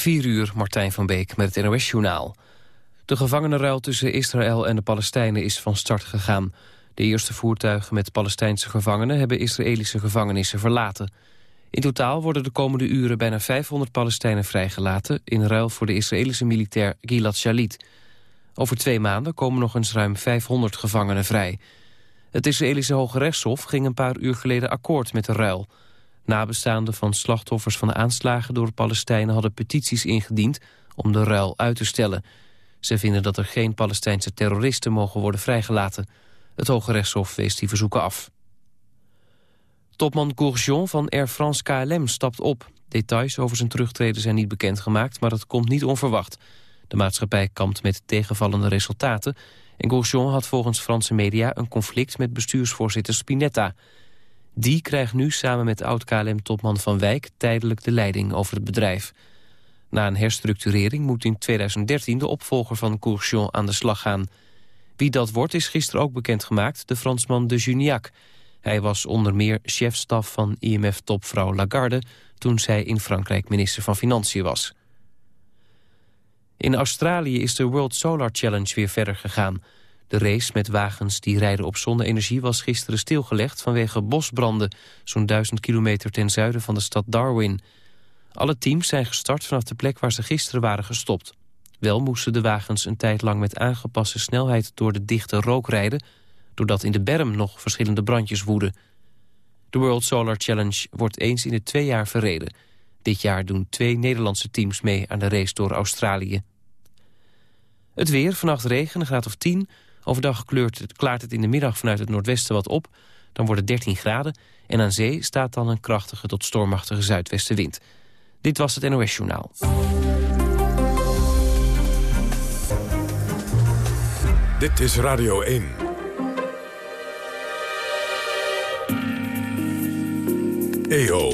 4 uur, Martijn van Beek met het NOS-journaal. De gevangenenruil tussen Israël en de Palestijnen is van start gegaan. De eerste voertuigen met Palestijnse gevangenen... hebben Israëlische gevangenissen verlaten. In totaal worden de komende uren bijna 500 Palestijnen vrijgelaten... in ruil voor de Israëlische militair Gilad Shalit. Over twee maanden komen nog eens ruim 500 gevangenen vrij. Het Israëlische Hoge Rechtshof ging een paar uur geleden akkoord met de ruil... Nabestaanden van slachtoffers van aanslagen door de Palestijnen hadden petities ingediend om de ruil uit te stellen. Ze vinden dat er geen Palestijnse terroristen mogen worden vrijgelaten. Het Hoge Rechtshof wees die verzoeken af. Topman Gourjon van Air France KLM stapt op. Details over zijn terugtreden zijn niet bekendgemaakt, maar dat komt niet onverwacht. De maatschappij kampt met tegenvallende resultaten... en Gourjon had volgens Franse media een conflict met bestuursvoorzitter Spinetta... Die krijgt nu samen met oud-KLM-topman Van Wijk tijdelijk de leiding over het bedrijf. Na een herstructurering moet in 2013 de opvolger van Courchon aan de slag gaan. Wie dat wordt is gisteren ook bekendgemaakt, de Fransman de Juniac. Hij was onder meer chefstaf van IMF-topvrouw Lagarde... toen zij in Frankrijk minister van Financiën was. In Australië is de World Solar Challenge weer verder gegaan... De race met wagens die rijden op zonne-energie was gisteren stilgelegd vanwege bosbranden, zo'n duizend kilometer ten zuiden van de stad Darwin. Alle teams zijn gestart vanaf de plek waar ze gisteren waren gestopt. Wel moesten de wagens een tijd lang met aangepaste snelheid door de dichte rook rijden, doordat in de berm nog verschillende brandjes woeden. De World Solar Challenge wordt eens in de twee jaar verreden. Dit jaar doen twee Nederlandse teams mee aan de race door Australië. Het weer, vannacht regen, een graad of 10. Overdag kleurt het, klaart het in de middag vanuit het noordwesten wat op. Dan wordt het 13 graden. En aan zee staat dan een krachtige tot stormachtige zuidwestenwind. Dit was het NOS Journaal. Dit is Radio 1. EO.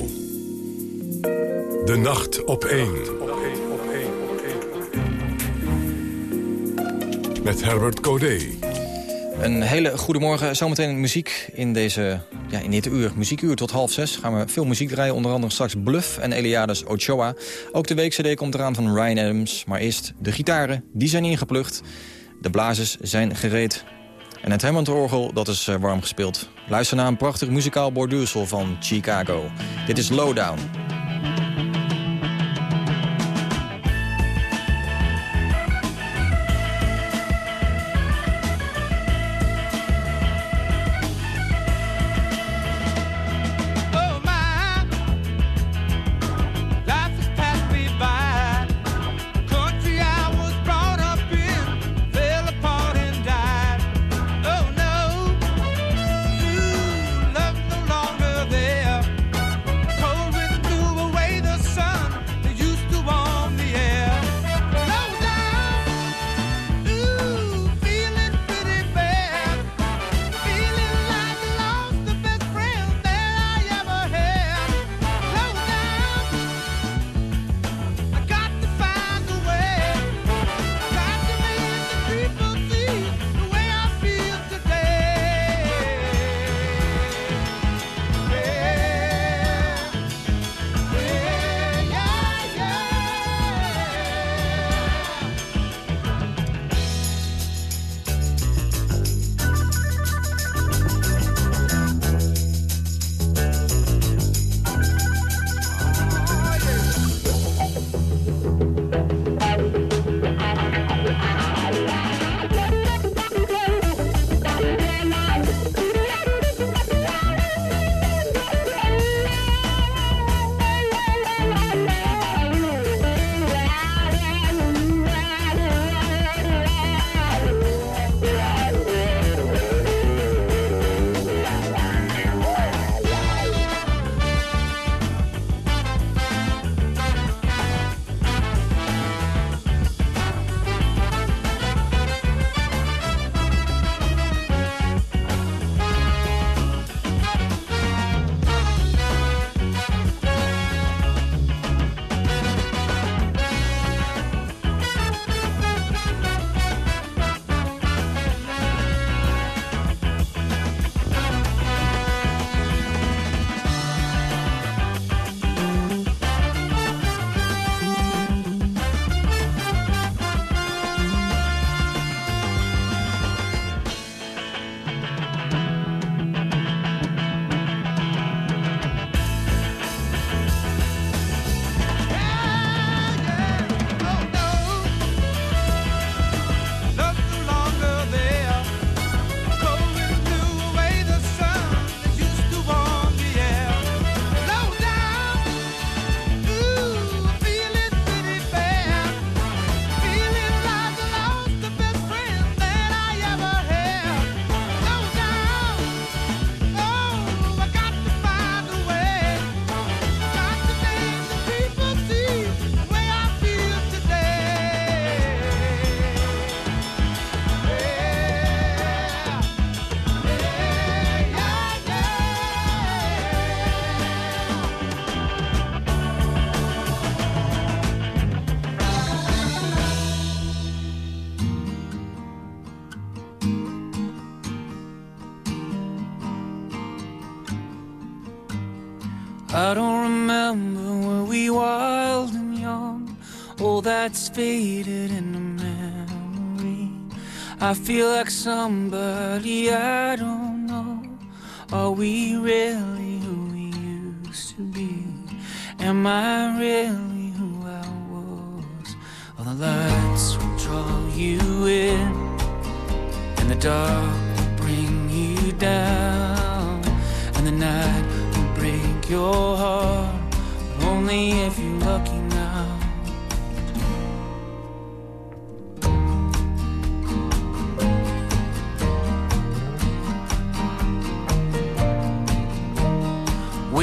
De nacht op 1. met Herbert Codé. Een hele goede morgen. Zometeen muziek in, deze, ja, in dit uur. Muziekuur tot half zes gaan we veel muziek draaien. Onder andere straks Bluff en Eliades Ochoa. Ook de week-cd komt eraan van Ryan Adams. Maar eerst de gitaren, die zijn ingeplucht. De blazers zijn gereed. En het Hammond-orgel, dat is eh, warm gespeeld. Luister naar een prachtig muzikaal borduursel van Chicago. Dit is Lowdown. I feel like somebody I don't know. Are we really who we used to be? Am I really who I was? All the lights will draw you in, and the dark will bring you down, and the night will break your heart, but only if you're lucky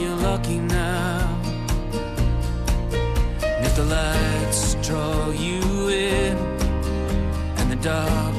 you're lucky now. And if the lights draw you in And the dark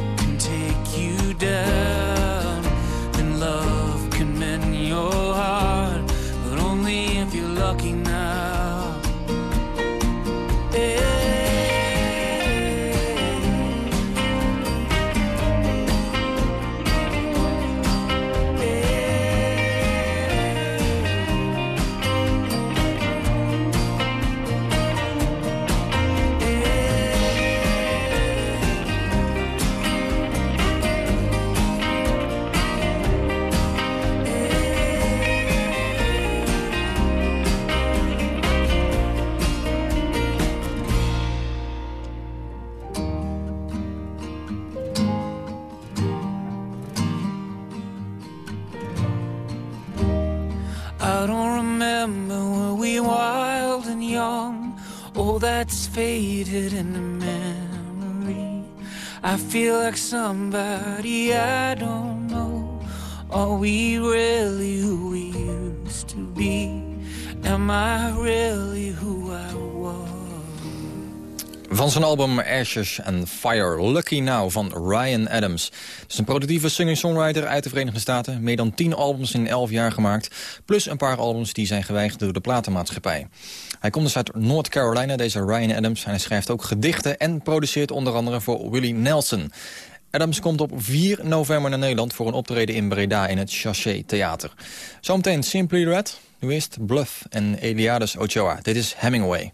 somebody I don't know. Are we really who we used to be? Am I really who I was? Van zijn album Ashes and Fire, Lucky Now van Ryan Adams. Het is een productieve singer-songwriter uit de Verenigde Staten. Meer dan tien albums in elf jaar gemaakt. Plus een paar albums die zijn geweigerd door de platenmaatschappij. Hij komt dus uit North Carolina, deze Ryan Adams. En hij schrijft ook gedichten en produceert onder andere voor Willie Nelson. Adams komt op 4 november naar Nederland voor een optreden in Breda in het Chaché Theater. Zometeen Simply Red, nu eerst Bluff en Eliades Ochoa. Dit is Hemingway.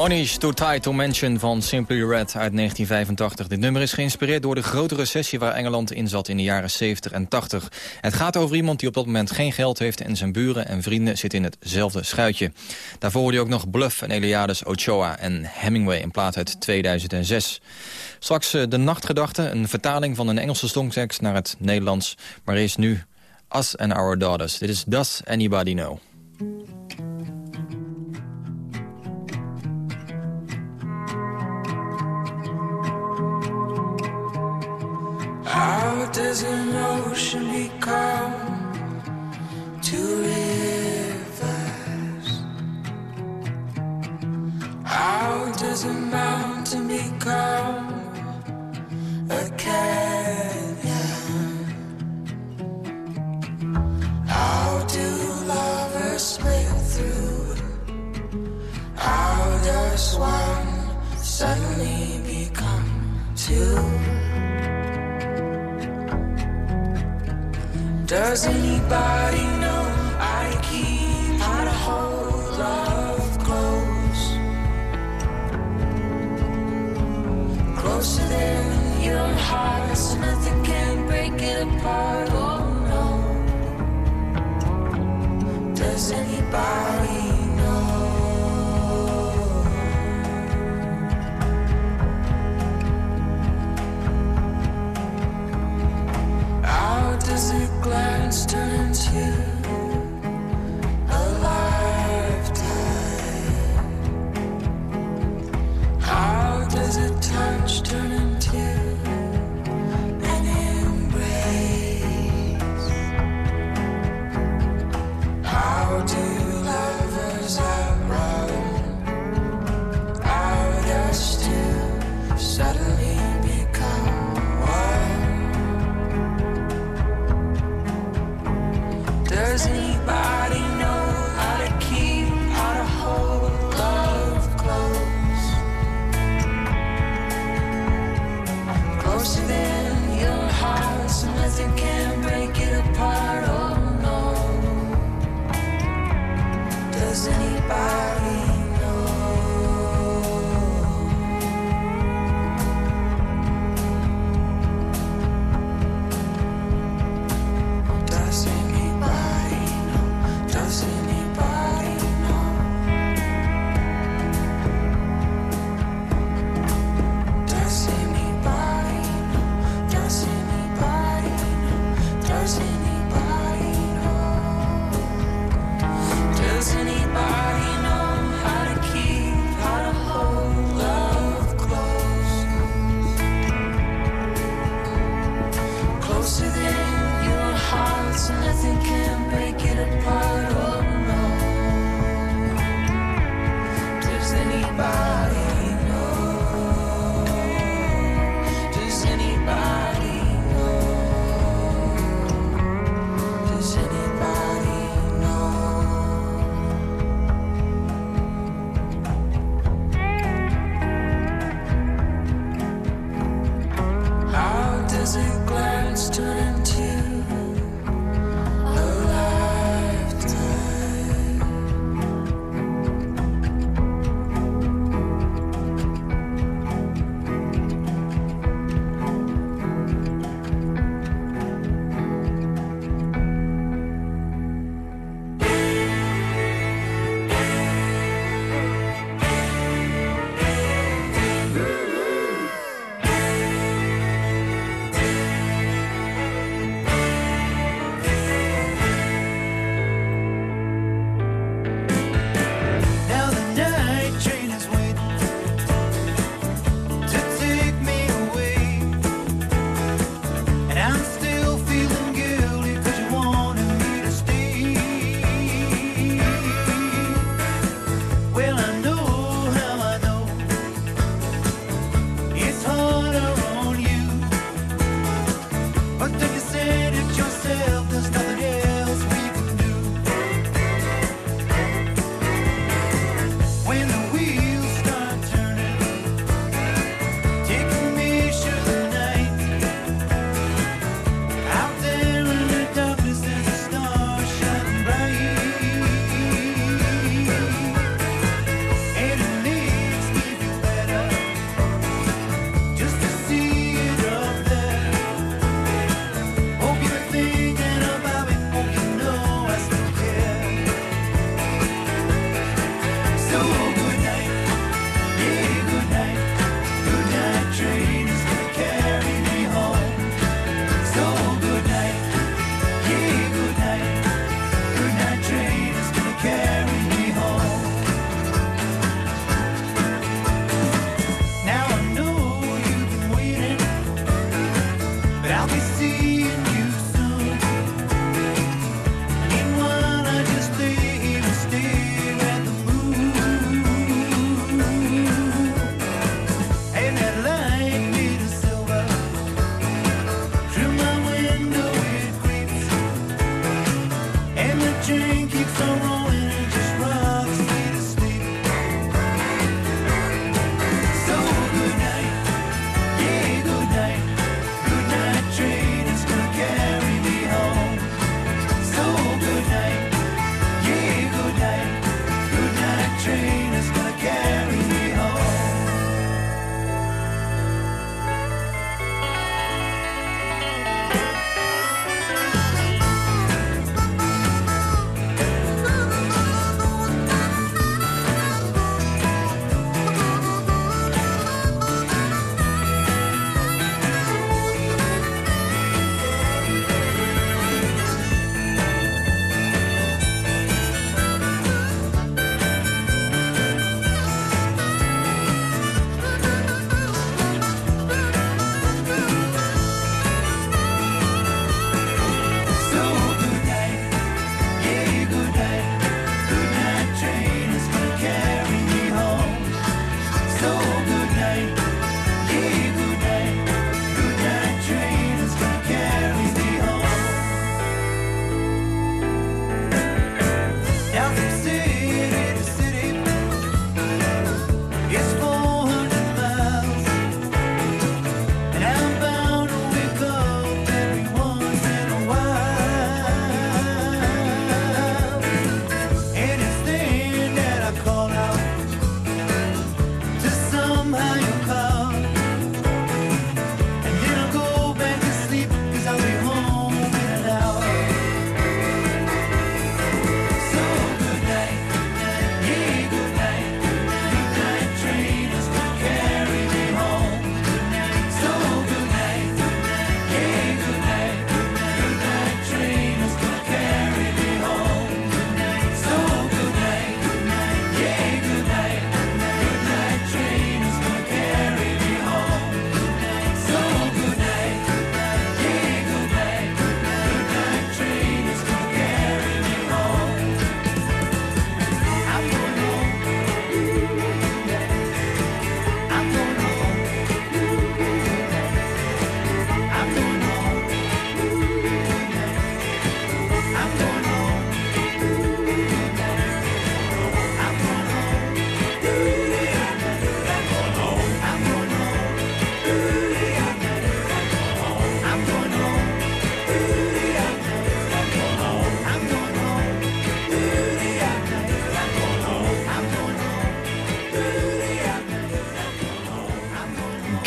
Money's Too Tight to Mention van Simply Red uit 1985. Dit nummer is geïnspireerd door de grote recessie waar Engeland in zat in de jaren 70 en 80. Het gaat over iemand die op dat moment geen geld heeft en zijn buren en vrienden zitten in hetzelfde schuitje. Daarvoor hoorde je ook nog Bluff en Eliades Ochoa en Hemingway in plaat uit 2006. Straks eh, de nachtgedachte, een vertaling van een Engelse songtekst naar het Nederlands. Maar eerst nu Us and Our Daughters. Dit is Does Anybody Know? How does an ocean become two rivers? How does a mountain become a canyon? How do lovers split through? How does one suddenly become two? Does anybody know I keep how to hold love close? Closer than your heart, so nothing can break it apart. Oh no. Does anybody know? How does a glance turns as you glance to the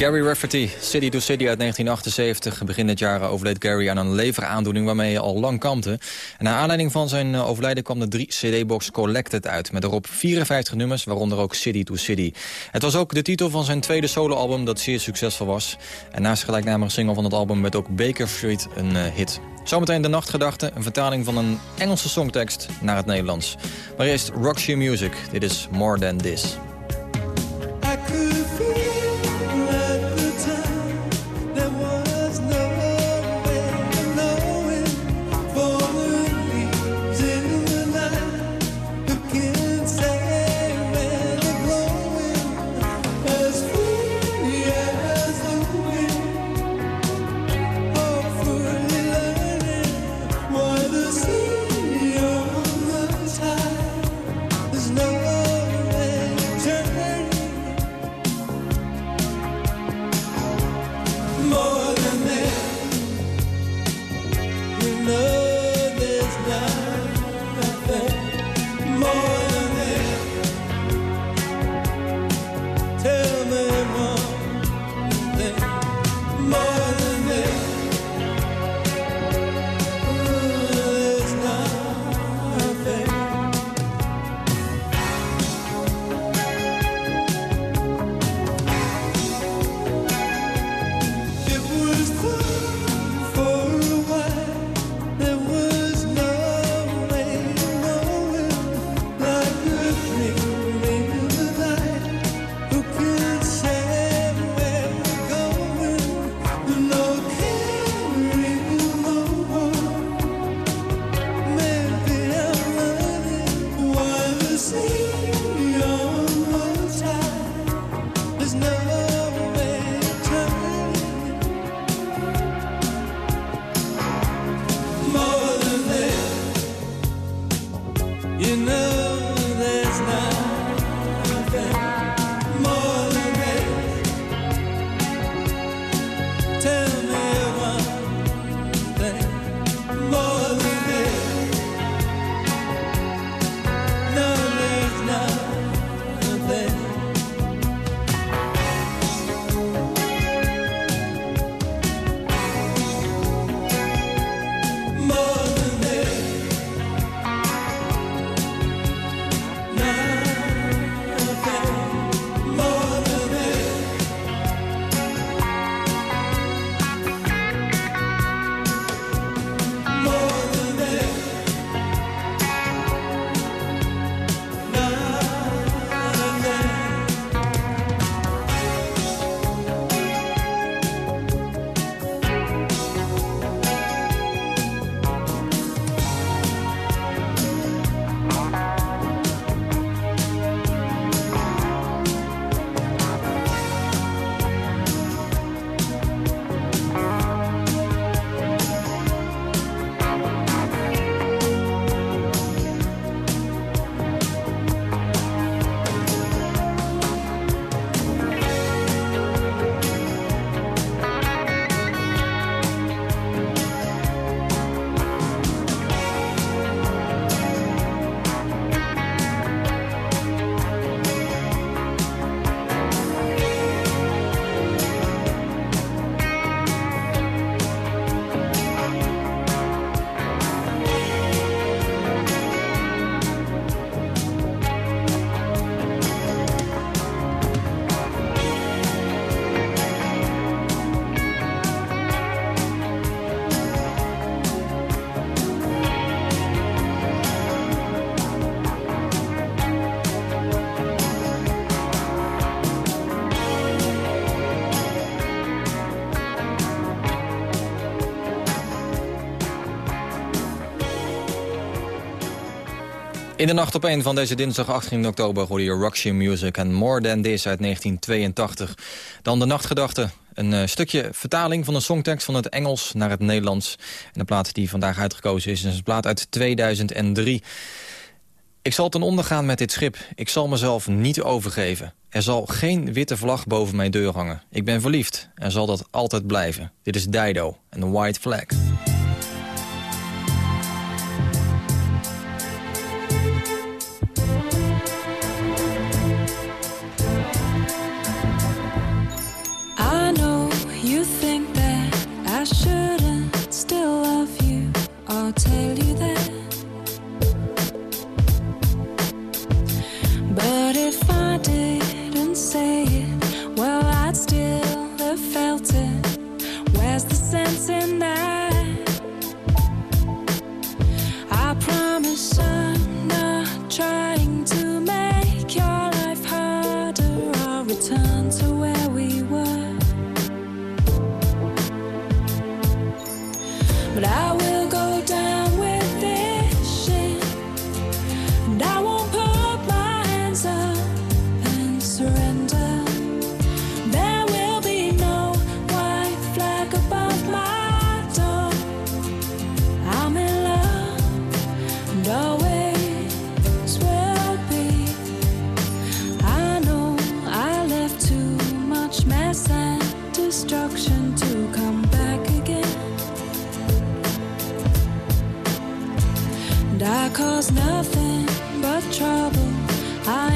Gary Rafferty, City to City uit 1978. Begin dit jaar overleed Gary aan een leveraandoening waarmee hij al lang kampte. En naar aanleiding van zijn eh, overlijden kwam de 3 CD-box Collected uit... met erop 54 nummers, waaronder ook City to City. Het was ook de titel van zijn tweede soloalbum dat zeer succesvol was. En naast de gelijknamige single van het album werd ook Baker Street een uh, hit. Zometeen de nachtgedachte, een vertaling van een Engelse songtekst naar het Nederlands. Maar eerst Roxy Music, dit is More Than This. In de nacht op een van deze dinsdag 18 oktober hoorde je Roxy Music en More Than This uit 1982. Dan de nachtgedachte, een uh, stukje vertaling van de songtekst van het Engels naar het Nederlands. En de plaat die vandaag uitgekozen is, is een plaat uit 2003. Ik zal ten onder gaan met dit schip. Ik zal mezelf niet overgeven. Er zal geen witte vlag boven mijn deur hangen. Ik ben verliefd en zal dat altijd blijven. Dit is Dido en The White Flag. destruction to come back again. And I cause nothing but trouble. I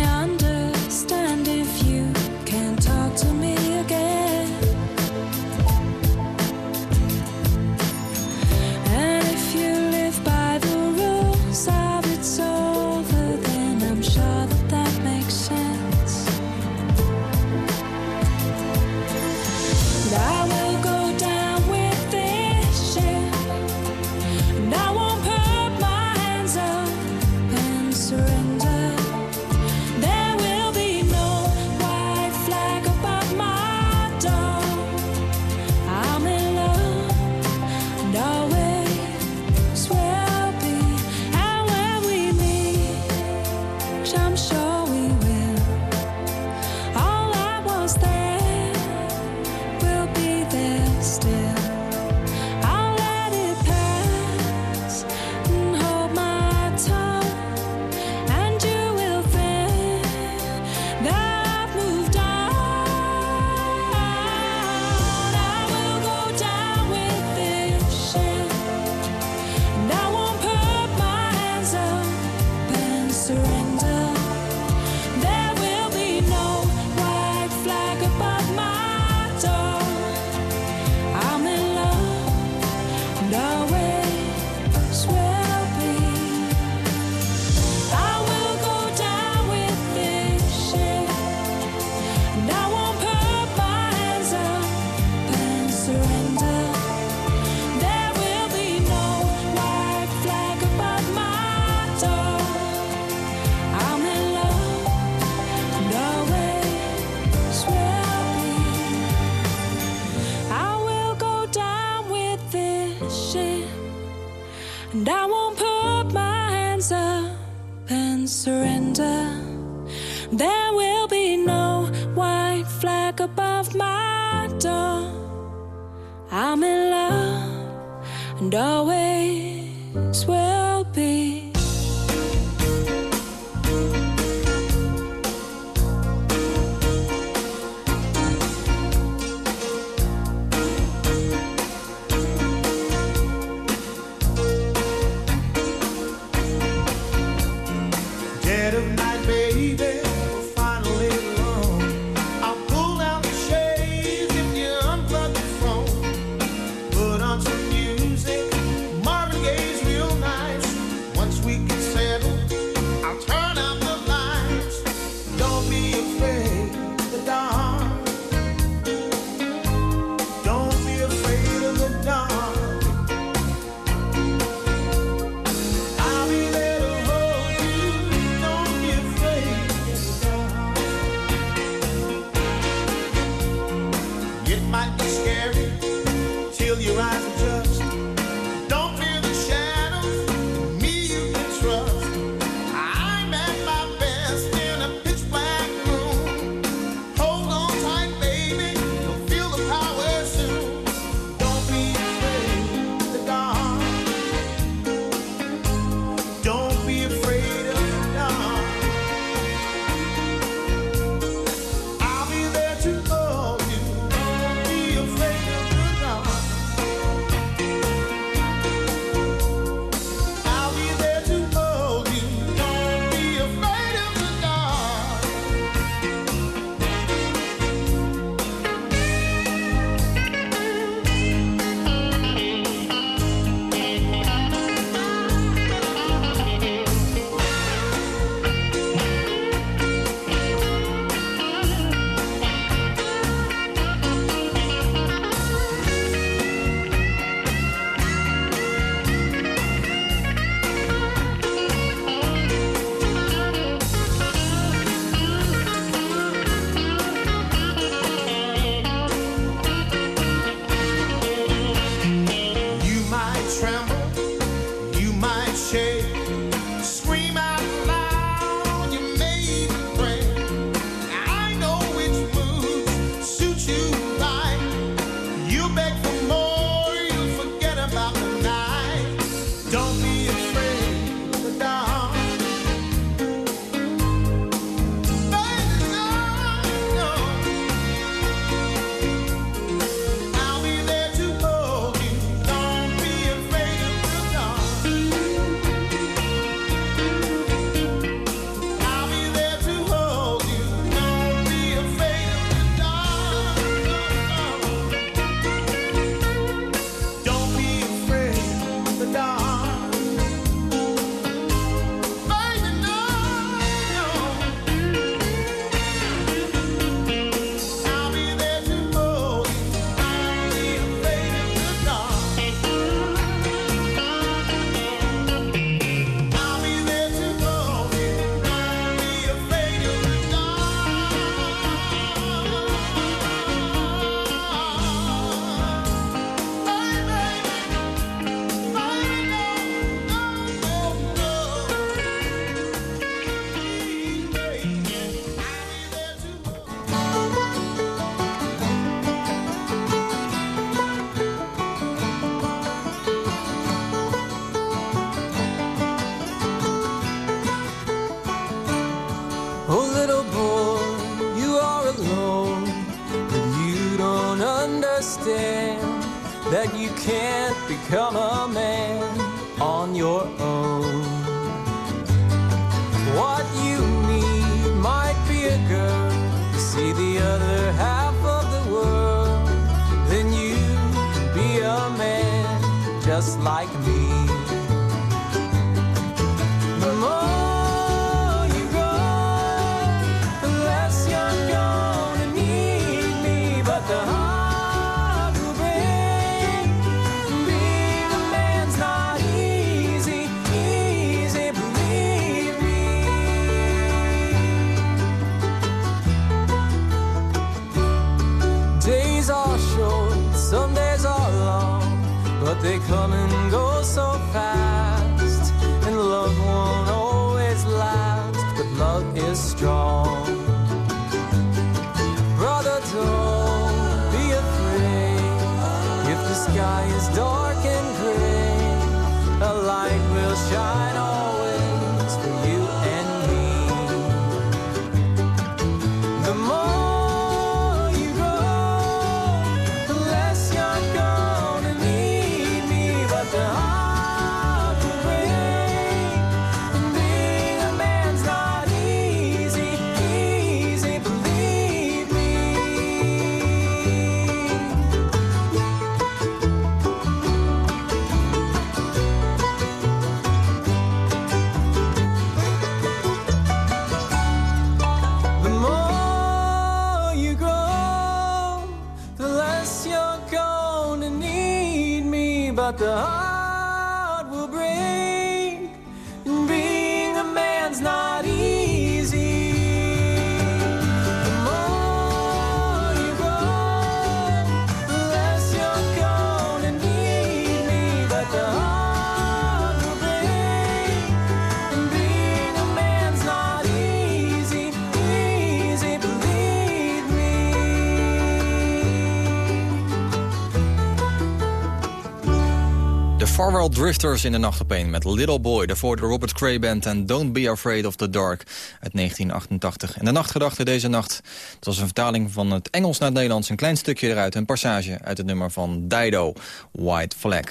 De Farwell Drifters in de nacht op één met Little Boy. Daarvoor de Robert Cray Band en Don't Be Afraid of the Dark uit 1988. En de nachtgedachte deze nacht, dat was een vertaling van het Engels naar het Nederlands. Een klein stukje eruit, een passage uit het nummer van Dido, White Flag.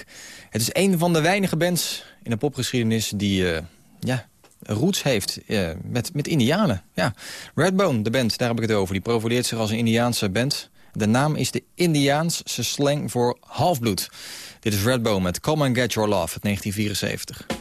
Het is een van de weinige bands in de popgeschiedenis die... eh, ja, roots heeft eh, met, met indianen. Ja. Redbone, de band, daar heb ik het over. Die profileert zich als een Indiaanse band. De naam is de Indiaanse slang voor halfbloed. Dit is Redbone met Come and Get Your Love uit 1974.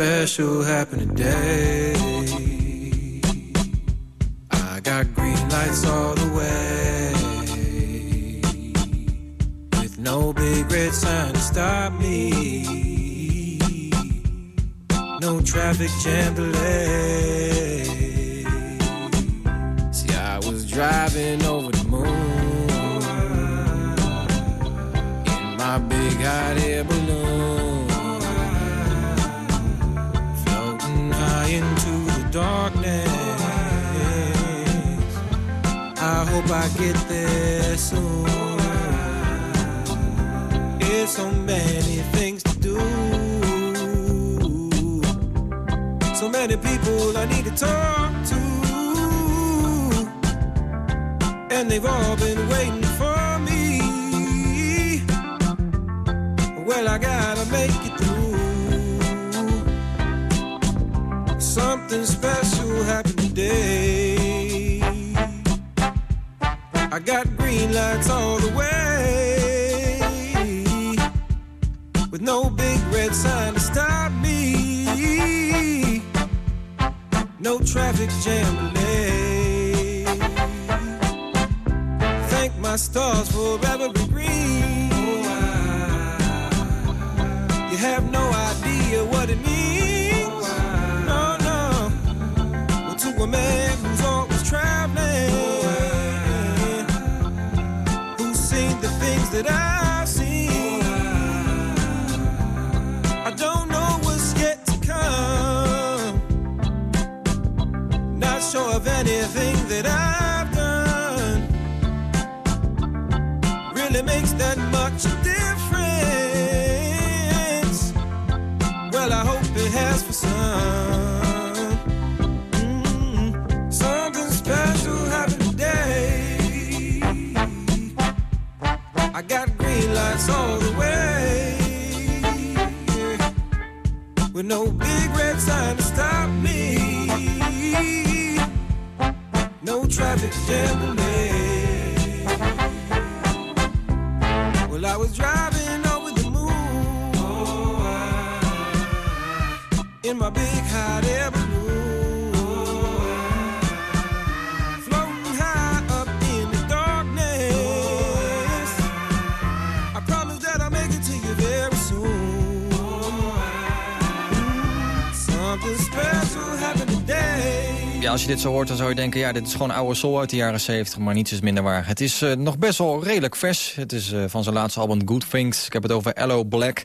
Special happened today. It's so many things to do. So many people I need to talk to. And they've all been waiting for me. Well, I gotta make it through. Something special happened today. I got green lights all the way. Red sign to stop me. No traffic jam delay. Thank my stars for every green. You have no idea what it means. No, no. Well, to a man of anything that I've done really makes that much difference. Well, I hope it has for some. Mm, Something special happened today. I got green lights all the way. With no big red sign to stop me. Traffic delay. Well, I was driving over the moon in my Als je dit zo hoort, dan zou je denken... ja, dit is gewoon oude soul uit de jaren 70, maar niets is minder waar. Het is eh, nog best wel redelijk vers. Het is eh, van zijn laatste album Good Things. Ik heb het over Ello Black.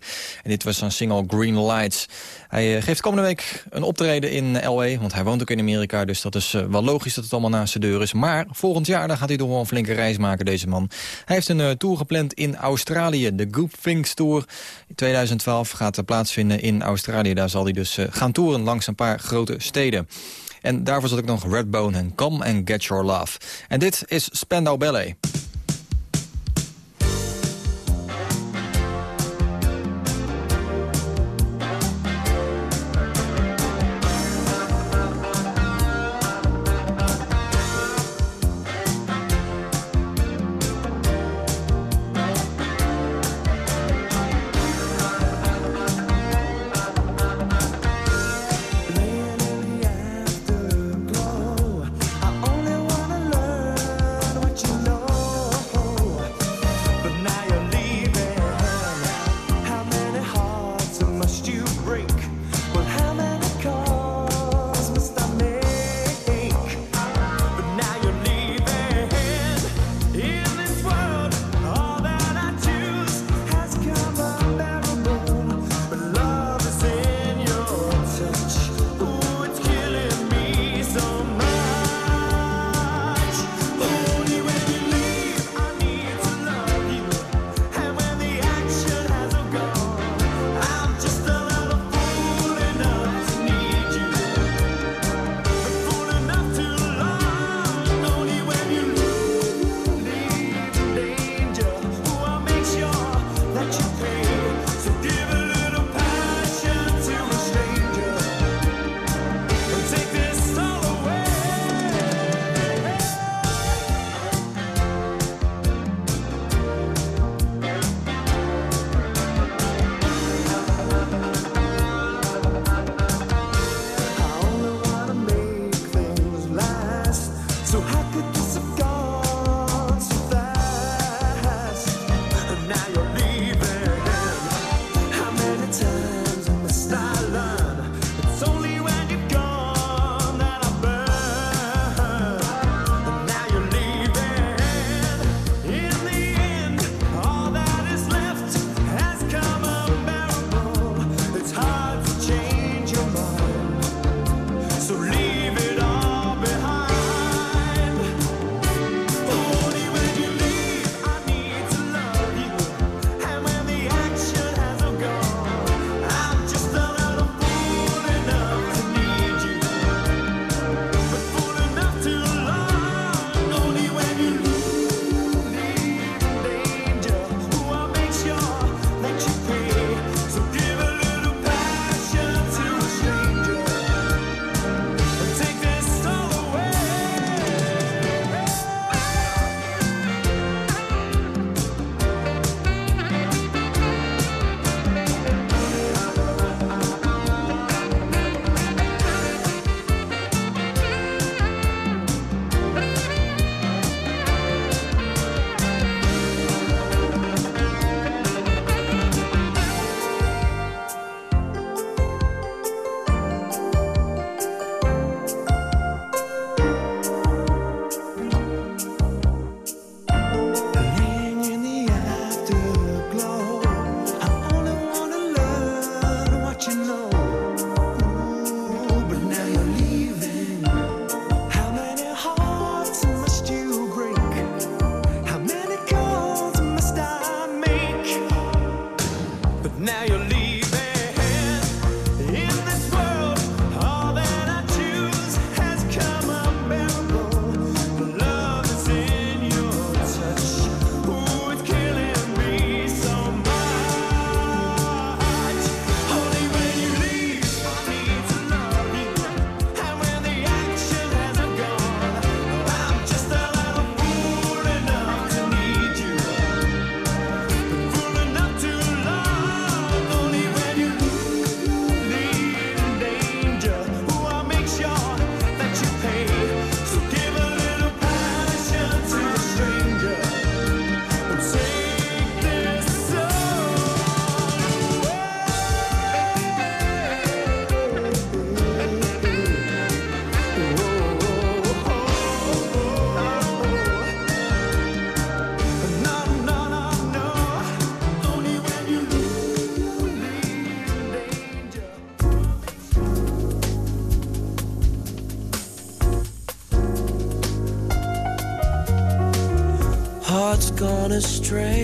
En dit was zijn single Green Lights. Hij eh, geeft komende week een optreden in LA, want hij woont ook in Amerika. Dus dat is wel logisch dat het allemaal naast de deur is. Maar volgend jaar dan gaat hij toch wel een flinke reis maken, deze man. Hij heeft een tour gepland in Australië, de Good Things Tour. In 2012 gaat plaatsvinden in Australië. Daar zal hij dus gaan toeren langs een paar grote steden. En daarvoor zat ik nog Redbone en Come and Get Your Love. En dit is Spandau Ballet.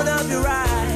Open up your eyes,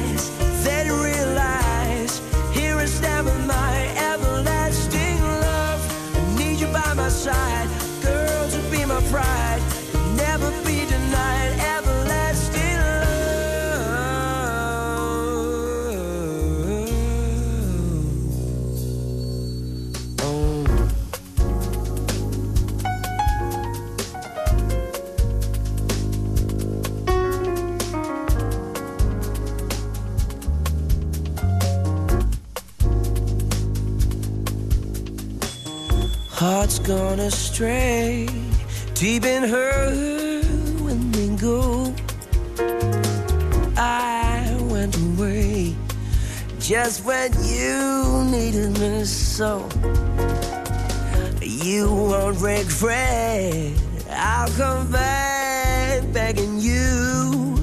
gone astray, deep in her go. I went away just when you needed me so. You won't regret, I'll come back begging you.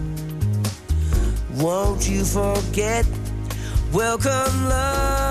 Won't you forget? Welcome, love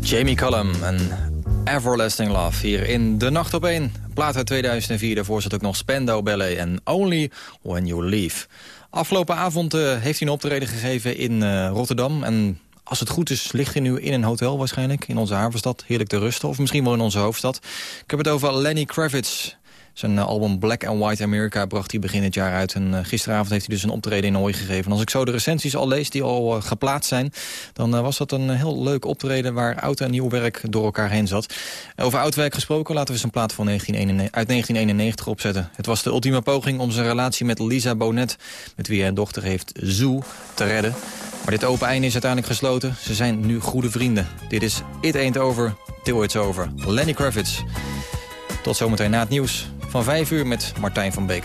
Jamie Cullum en Everlasting Love hier in De Nacht op 1. Plaat uit 2004, daarvoor zat ook nog Spendo Ballet en Only When You Leave. Afgelopen avond eh, heeft hij een optreden gegeven in eh, Rotterdam. En als het goed is, ligt hij nu in een hotel waarschijnlijk. In onze havenstad, heerlijk te rusten. Of misschien wel in onze hoofdstad. Ik heb het over Lenny Kravitz. Zijn eh, album Black and White America bracht hij begin het jaar uit. En eh, gisteravond heeft hij dus een optreden in Hooi gegeven. En als ik zo de recensies al lees die al eh, geplaatst zijn... dan was dat een heel leuk optreden waar oud en nieuw werk door elkaar heen zat. Over oud werk gesproken, laten we een plaat van 1991, uit 1991 opzetten. Het was de ultieme poging om zijn relatie met Lisa Bonet... met wie hij een dochter heeft, Zoo, te redden. Maar dit open einde is uiteindelijk gesloten. Ze zijn nu goede vrienden. Dit is It Ain't Over, Till It's Over. Lenny Kravitz. Tot zometeen na het nieuws van 5 uur met Martijn van Beek.